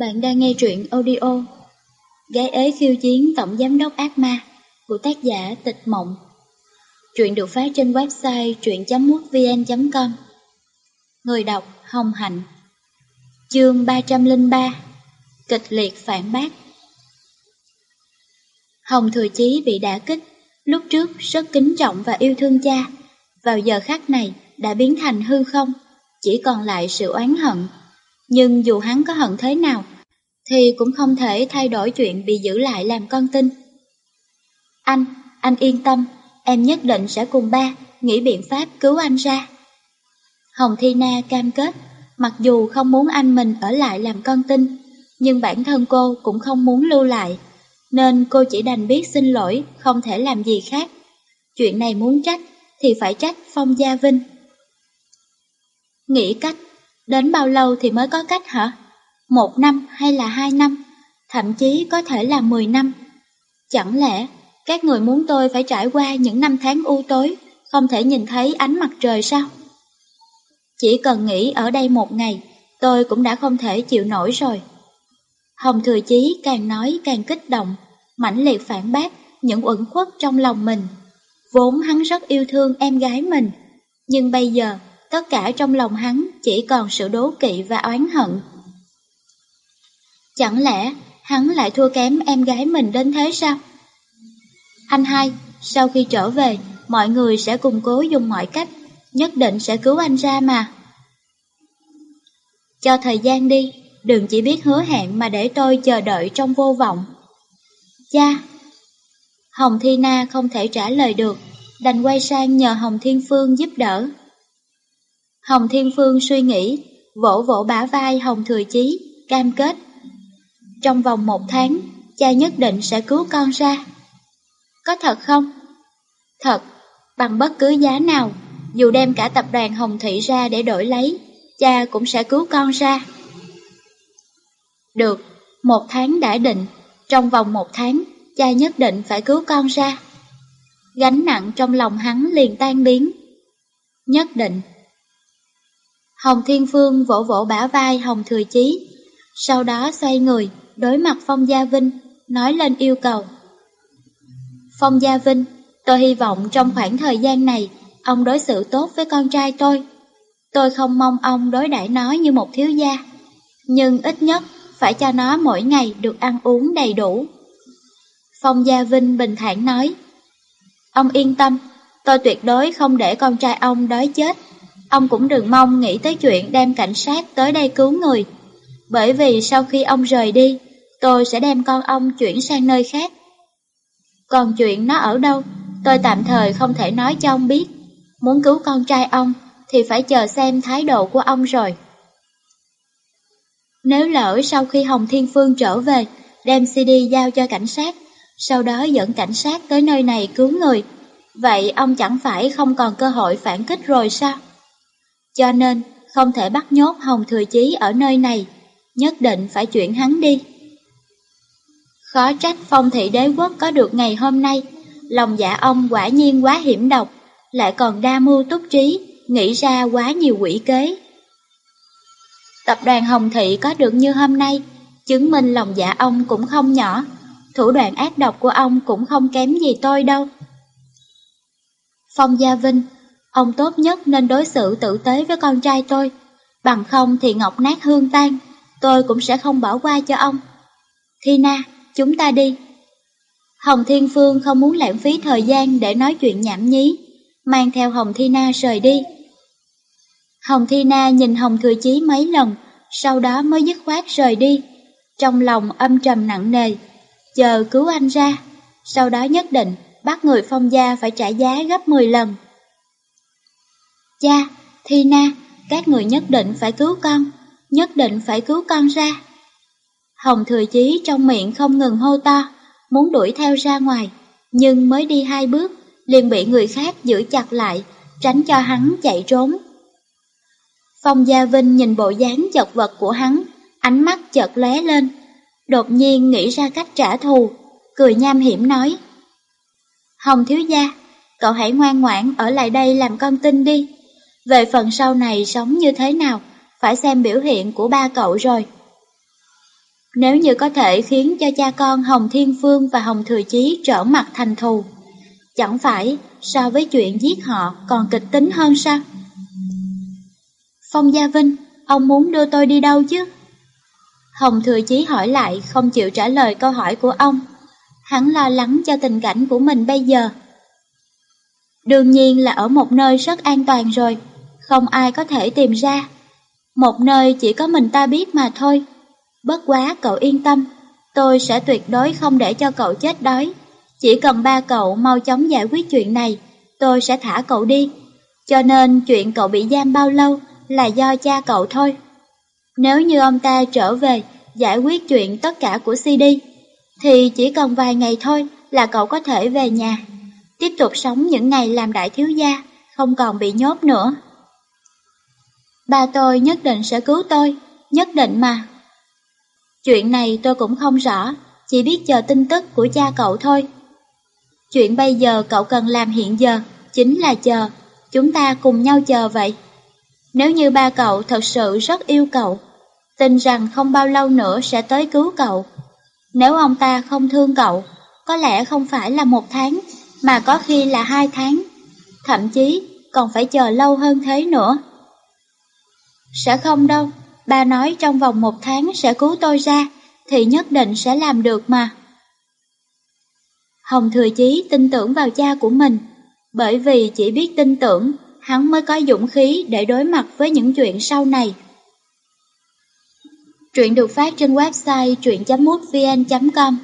Bạn đang nghe truyện audio Gái ế khiêu chiến tổng giám đốc ác ma của tác giả Tịch Mộng. Truyện được phát trên website truyện.mútvn.com Người đọc Hồng Hạnh. Chương 303 Kịch liệt phản bác. Hồng Thừa Chí bị đả kích, lúc trước rất kính trọng và yêu thương cha, vào giờ khắc này đã biến thành hư không, chỉ còn lại sự oán hận nhưng dù hắn có hận thế nào, thì cũng không thể thay đổi chuyện bị giữ lại làm con tin. Anh, anh yên tâm, em nhất định sẽ cùng ba nghĩ biện pháp cứu anh ra. Hồng Thi Na cam kết, mặc dù không muốn anh mình ở lại làm con tin, nhưng bản thân cô cũng không muốn lưu lại, nên cô chỉ đành biết xin lỗi, không thể làm gì khác. Chuyện này muốn trách thì phải trách Phong Gia Vinh. Nghĩ cách Đến bao lâu thì mới có cách hả? Một năm hay là hai năm? Thậm chí có thể là mười năm. Chẳng lẽ các người muốn tôi phải trải qua những năm tháng u tối, không thể nhìn thấy ánh mặt trời sao? Chỉ cần nghĩ ở đây một ngày, tôi cũng đã không thể chịu nổi rồi. Hồng Thừa Chí càng nói càng kích động, mãnh liệt phản bác những uẩn khuất trong lòng mình. Vốn hắn rất yêu thương em gái mình, nhưng bây giờ tất cả trong lòng hắn chỉ còn sự đố kỵ và oán hận. Chẳng lẽ hắn lại thua kém em gái mình đến thế sao? Anh hai, sau khi trở về, mọi người sẽ cùng cố dùng mọi cách, nhất định sẽ cứu anh ra mà. Cho thời gian đi, đừng chỉ biết hứa hẹn mà để tôi chờ đợi trong vô vọng. Cha! Hồng Thi Na không thể trả lời được, đành quay sang nhờ Hồng Thiên Phương giúp đỡ. Hồng Thiên Phương suy nghĩ, vỗ vỗ bả vai Hồng Thừa Chí, cam kết. Trong vòng một tháng, cha nhất định sẽ cứu con ra. Có thật không? Thật, bằng bất cứ giá nào, dù đem cả tập đoàn Hồng Thị ra để đổi lấy, cha cũng sẽ cứu con ra. Được, một tháng đã định, trong vòng một tháng, cha nhất định phải cứu con ra. Gánh nặng trong lòng hắn liền tan biến. Nhất định. Hồng Thiên Phương vỗ vỗ bả vai Hồng Thừa Chí, sau đó xoay người, đối mặt Phong Gia Vinh, nói lên yêu cầu. Phong Gia Vinh, tôi hy vọng trong khoảng thời gian này, ông đối xử tốt với con trai tôi. Tôi không mong ông đối đãi nó như một thiếu gia, nhưng ít nhất phải cho nó mỗi ngày được ăn uống đầy đủ. Phong Gia Vinh bình thản nói, Ông yên tâm, tôi tuyệt đối không để con trai ông đói chết. Ông cũng đừng mong nghĩ tới chuyện đem cảnh sát tới đây cứu người. Bởi vì sau khi ông rời đi, tôi sẽ đem con ông chuyển sang nơi khác. Còn chuyện nó ở đâu, tôi tạm thời không thể nói cho ông biết. Muốn cứu con trai ông thì phải chờ xem thái độ của ông rồi. Nếu lỡ sau khi Hồng Thiên Phương trở về, đem CD giao cho cảnh sát, sau đó dẫn cảnh sát tới nơi này cứu người, vậy ông chẳng phải không còn cơ hội phản kích rồi sao? Cho nên, không thể bắt nhốt Hồng Thừa Chí ở nơi này, nhất định phải chuyển hắn đi. Khó trách phong thị đế quốc có được ngày hôm nay, lòng dạ ông quả nhiên quá hiểm độc, lại còn đa mưu túc trí, nghĩ ra quá nhiều quỷ kế. Tập đoàn Hồng Thị có được như hôm nay, chứng minh lòng dạ ông cũng không nhỏ, thủ đoạn ác độc của ông cũng không kém gì tôi đâu. Phong Gia Vinh Ông tốt nhất nên đối xử tử tế với con trai tôi, bằng không thì ngọc nát hương tan, tôi cũng sẽ không bỏ qua cho ông. Thi Na, chúng ta đi. Hồng Thiên Phương không muốn lãng phí thời gian để nói chuyện nhảm nhí, mang theo Hồng Thi Na rời đi. Hồng Thi Na nhìn Hồng Thừa Chí mấy lần, sau đó mới dứt khoát rời đi, trong lòng âm trầm nặng nề, chờ cứu anh ra, sau đó nhất định bắt người phong gia phải trả giá gấp 10 lần. Cha, Thi Na, các người nhất định phải cứu con, nhất định phải cứu con ra. Hồng Thừa Chí trong miệng không ngừng hô to, muốn đuổi theo ra ngoài, nhưng mới đi hai bước, liền bị người khác giữ chặt lại, tránh cho hắn chạy trốn. Phong Gia Vinh nhìn bộ dáng chật vật của hắn, ánh mắt chợt lóe lên, đột nhiên nghĩ ra cách trả thù, cười nham hiểm nói. Hồng Thiếu Gia, cậu hãy ngoan ngoãn ở lại đây làm con tin đi. Về phần sau này sống như thế nào, phải xem biểu hiện của ba cậu rồi. Nếu như có thể khiến cho cha con Hồng Thiên Phương và Hồng Thừa Chí trở mặt thành thù, chẳng phải so với chuyện giết họ còn kịch tính hơn sao? Phong Gia Vinh, ông muốn đưa tôi đi đâu chứ? Hồng Thừa Chí hỏi lại không chịu trả lời câu hỏi của ông. Hắn lo lắng cho tình cảnh của mình bây giờ. Đương nhiên là ở một nơi rất an toàn rồi, không ai có thể tìm ra. Một nơi chỉ có mình ta biết mà thôi. Bất quá cậu yên tâm, tôi sẽ tuyệt đối không để cho cậu chết đói. Chỉ cần ba cậu mau chóng giải quyết chuyện này, tôi sẽ thả cậu đi. Cho nên chuyện cậu bị giam bao lâu là do cha cậu thôi. Nếu như ông ta trở về giải quyết chuyện tất cả của CD, thì chỉ cần vài ngày thôi là cậu có thể về nhà, tiếp tục sống những ngày làm đại thiếu gia, không còn bị nhốt nữa. Ba tôi nhất định sẽ cứu tôi, nhất định mà. Chuyện này tôi cũng không rõ, chỉ biết chờ tin tức của cha cậu thôi. Chuyện bây giờ cậu cần làm hiện giờ, chính là chờ, chúng ta cùng nhau chờ vậy. Nếu như ba cậu thật sự rất yêu cậu, tin rằng không bao lâu nữa sẽ tới cứu cậu. Nếu ông ta không thương cậu, có lẽ không phải là một tháng, mà có khi là hai tháng, thậm chí còn phải chờ lâu hơn thế nữa. Sẽ không đâu, ba nói trong vòng một tháng sẽ cứu tôi ra, thì nhất định sẽ làm được mà. Hồng Thừa Chí tin tưởng vào cha của mình, bởi vì chỉ biết tin tưởng, hắn mới có dũng khí để đối mặt với những chuyện sau này. Truyện được phát trên website truyện.mútvn.com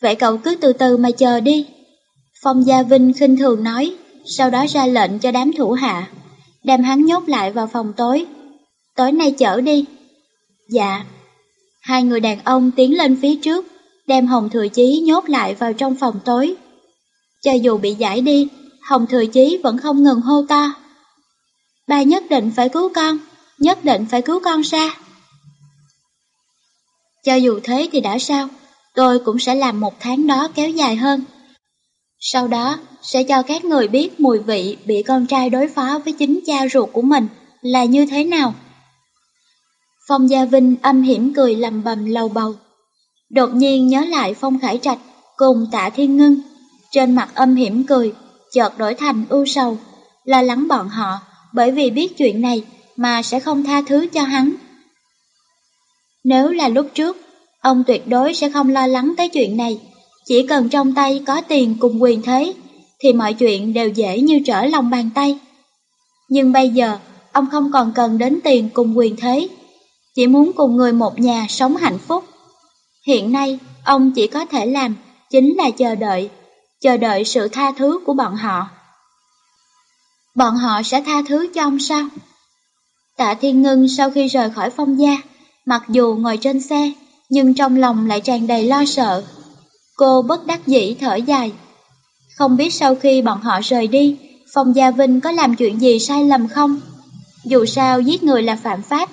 Vậy cậu cứ từ từ mà chờ đi. Phong Gia Vinh khinh thường nói, sau đó ra lệnh cho đám thủ hạ, đem hắn nhốt lại vào phòng tối. Tối nay chở đi. Dạ. Hai người đàn ông tiến lên phía trước, đem Hồng Thừa Chí nhốt lại vào trong phòng tối. Cho dù bị giải đi, Hồng Thừa Chí vẫn không ngừng hô to. Ba nhất định phải cứu con, nhất định phải cứu con ra. Cho dù thế thì đã sao, tôi cũng sẽ làm một tháng đó kéo dài hơn. Sau đó, sẽ cho các người biết mùi vị bị con trai đối phó với chính cha ruột của mình là như thế nào. Phong Gia Vinh âm hiểm cười lầm bầm lầu bầu. Đột nhiên nhớ lại Phong Khải Trạch cùng tạ Thiên Ngân. Trên mặt âm hiểm cười, chợt đổi thành ưu sầu, lo lắng bọn họ bởi vì biết chuyện này mà sẽ không tha thứ cho hắn. Nếu là lúc trước, ông tuyệt đối sẽ không lo lắng tới chuyện này. Chỉ cần trong tay có tiền cùng quyền thế, thì mọi chuyện đều dễ như trở lòng bàn tay. Nhưng bây giờ, ông không còn cần đến tiền cùng quyền thế, chỉ muốn cùng người một nhà sống hạnh phúc. Hiện nay, ông chỉ có thể làm chính là chờ đợi, chờ đợi sự tha thứ của bọn họ. Bọn họ sẽ tha thứ cho ông sao? Tạ Thiên Ngân sau khi rời khỏi phong gia, mặc dù ngồi trên xe, nhưng trong lòng lại tràn đầy lo sợ. Cô bất đắc dĩ thở dài. Không biết sau khi bọn họ rời đi, Phong Gia Vinh có làm chuyện gì sai lầm không? Dù sao giết người là phạm pháp,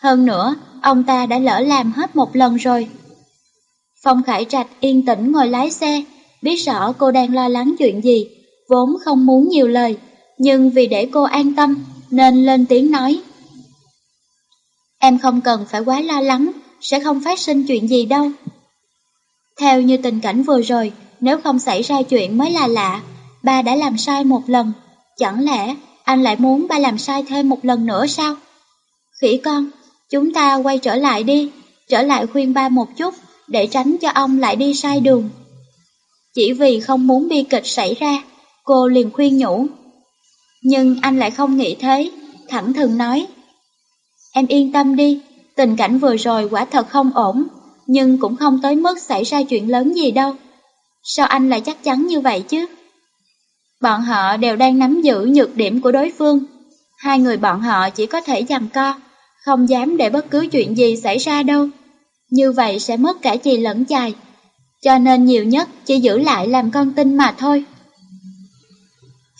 hơn nữa, ông ta đã lỡ làm hết một lần rồi. Phong Khải Trạch yên tĩnh ngồi lái xe, biết rõ cô đang lo lắng chuyện gì, vốn không muốn nhiều lời, nhưng vì để cô an tâm, nên lên tiếng nói. Em không cần phải quá lo lắng, sẽ không phát sinh chuyện gì đâu. Theo như tình cảnh vừa rồi, nếu không xảy ra chuyện mới là lạ, ba đã làm sai một lần, chẳng lẽ anh lại muốn ba làm sai thêm một lần nữa sao? Khỉ con, chúng ta quay trở lại đi, trở lại khuyên ba một chút, để tránh cho ông lại đi sai đường. Chỉ vì không muốn bi kịch xảy ra, cô liền khuyên nhủ. Nhưng anh lại không nghĩ thế, thẳng thừng nói. Em yên tâm đi, tình cảnh vừa rồi quả thật không ổn, nhưng cũng không tới mức xảy ra chuyện lớn gì đâu. Sao anh lại chắc chắn như vậy chứ? Bọn họ đều đang nắm giữ nhược điểm của đối phương. Hai người bọn họ chỉ có thể giằng co, không dám để bất cứ chuyện gì xảy ra đâu. Như vậy sẽ mất cả chì lẫn chài, cho nên nhiều nhất chỉ giữ lại làm con tin mà thôi.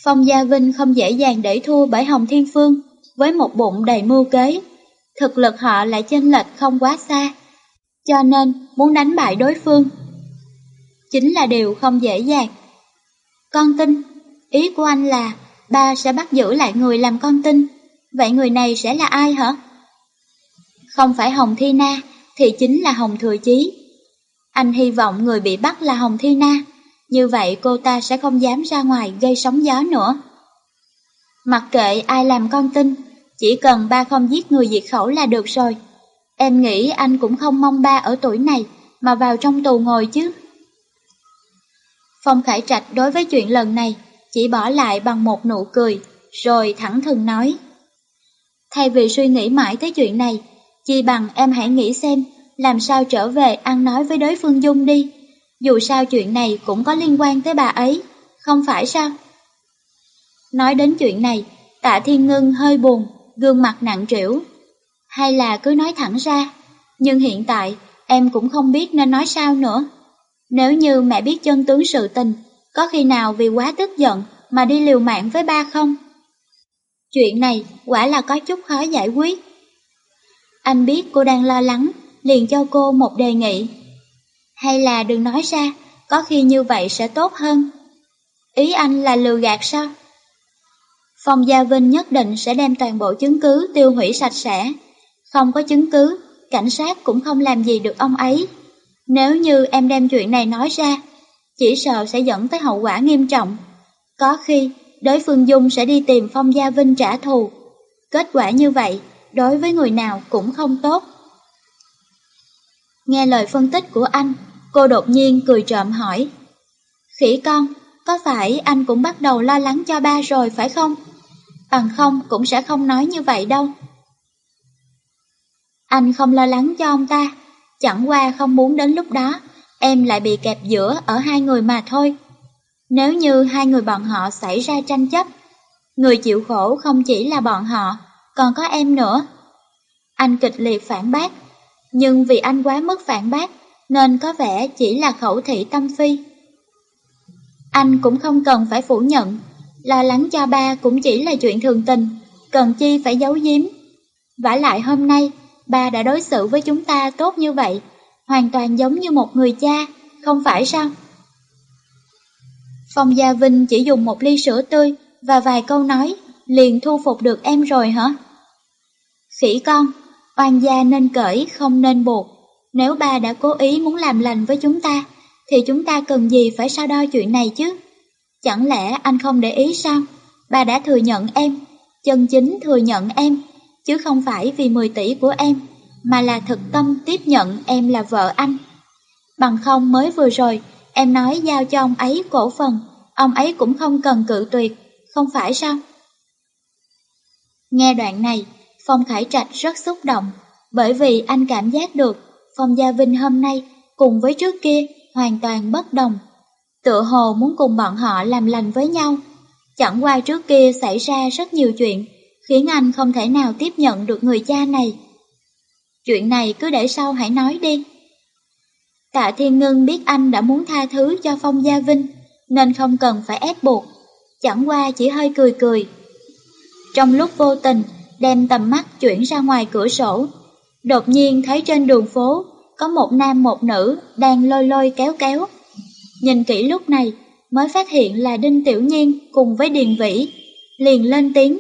Phong Gia Vinh không dễ dàng để thua bởi Hồng Thiên Phương, với một bụng đầy mưu kế. Thực lực họ lại chênh lệch không quá xa, cho nên muốn đánh bại đối phương. Chính là điều không dễ dàng. Con tin, ý của anh là ba sẽ bắt giữ lại người làm con tin, vậy người này sẽ là ai hả? Không phải Hồng Thi Na, thì chính là Hồng Thừa Chí. Anh hy vọng người bị bắt là Hồng Thi Na, như vậy cô ta sẽ không dám ra ngoài gây sóng gió nữa. Mặc kệ ai làm con tin, chỉ cần ba không giết người diệt khẩu là được rồi. Em nghĩ anh cũng không mong ba ở tuổi này mà vào trong tù ngồi chứ. Phong Khải Trạch đối với chuyện lần này chỉ bỏ lại bằng một nụ cười, rồi thẳng thừng nói. Thay vì suy nghĩ mãi tới chuyện này, chi bằng em hãy nghĩ xem làm sao trở về ăn nói với đối phương Dung đi. Dù sao chuyện này cũng có liên quan tới bà ấy, không phải sao? Nói đến chuyện này, tạ thiên ngưng hơi buồn, gương mặt nặng trĩu. Hay là cứ nói thẳng ra, nhưng hiện tại em cũng không biết nên nói sao nữa. Nếu như mẹ biết chân tướng sự tình, có khi nào vì quá tức giận mà đi liều mạng với ba không? Chuyện này quả là có chút khó giải quyết. Anh biết cô đang lo lắng, liền cho cô một đề nghị. Hay là đừng nói ra, có khi như vậy sẽ tốt hơn. Ý anh là lừa gạt sao? Phong Gia Vinh nhất định sẽ đem toàn bộ chứng cứ tiêu hủy sạch sẽ. Không có chứng cứ, cảnh sát cũng không làm gì được ông ấy. Nếu như em đem chuyện này nói ra, chỉ sợ sẽ dẫn tới hậu quả nghiêm trọng. Có khi, đối phương Dung sẽ đi tìm Phong Gia Vinh trả thù. Kết quả như vậy, đối với người nào cũng không tốt. Nghe lời phân tích của anh, cô đột nhiên cười trộm hỏi. Khỉ con, có phải anh cũng bắt đầu lo lắng cho ba rồi phải không? Bằng không cũng sẽ không nói như vậy đâu. Anh không lo lắng cho ông ta, chẳng qua không muốn đến lúc đó em lại bị kẹp giữa ở hai người mà thôi. Nếu như hai người bọn họ xảy ra tranh chấp, người chịu khổ không chỉ là bọn họ, còn có em nữa. Anh kịch liệt phản bác, nhưng vì anh quá mức phản bác, nên có vẻ chỉ là khẩu thị tâm phi. Anh cũng không cần phải phủ nhận, lo lắng cho ba cũng chỉ là chuyện thường tình, cần chi phải giấu giếm. vả lại hôm nay, ba đã đối xử với chúng ta tốt như vậy, hoàn toàn giống như một người cha, không phải sao? Phong Gia Vinh chỉ dùng một ly sữa tươi và vài câu nói, liền thu phục được em rồi hả? Khỉ con, oan gia nên cởi, không nên buộc. Nếu ba đã cố ý muốn làm lành với chúng ta, thì chúng ta cần gì phải sao đo chuyện này chứ? Chẳng lẽ anh không để ý sao? Ba đã thừa nhận em, chân chính thừa nhận em, chứ không phải vì 10 tỷ của em, mà là thực tâm tiếp nhận em là vợ anh. Bằng không mới vừa rồi, em nói giao cho ông ấy cổ phần, ông ấy cũng không cần cự tuyệt, không phải sao? Nghe đoạn này, Phong Khải Trạch rất xúc động, bởi vì anh cảm giác được Phong Gia Vinh hôm nay cùng với trước kia hoàn toàn bất đồng. Tựa hồ muốn cùng bọn họ làm lành với nhau. Chẳng qua trước kia xảy ra rất nhiều chuyện, khiến anh không thể nào tiếp nhận được người cha này. Chuyện này cứ để sau hãy nói đi. Tạ Thiên Ngân biết anh đã muốn tha thứ cho Phong Gia Vinh, nên không cần phải ép buộc, chẳng qua chỉ hơi cười cười. Trong lúc vô tình, đem tầm mắt chuyển ra ngoài cửa sổ, đột nhiên thấy trên đường phố có một nam một nữ đang lôi lôi kéo kéo. Nhìn kỹ lúc này mới phát hiện là Đinh Tiểu Nhiên cùng với Điền Vĩ, liền lên tiếng.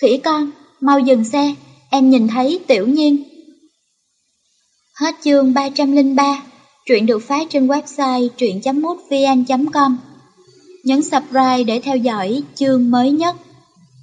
Khỉ con, mau dừng xe, em nhìn thấy Tiểu Nhiên. Hết chương 303, truyện được phát trên website truyện.mútvn.com. Nhấn subscribe để theo dõi chương mới nhất.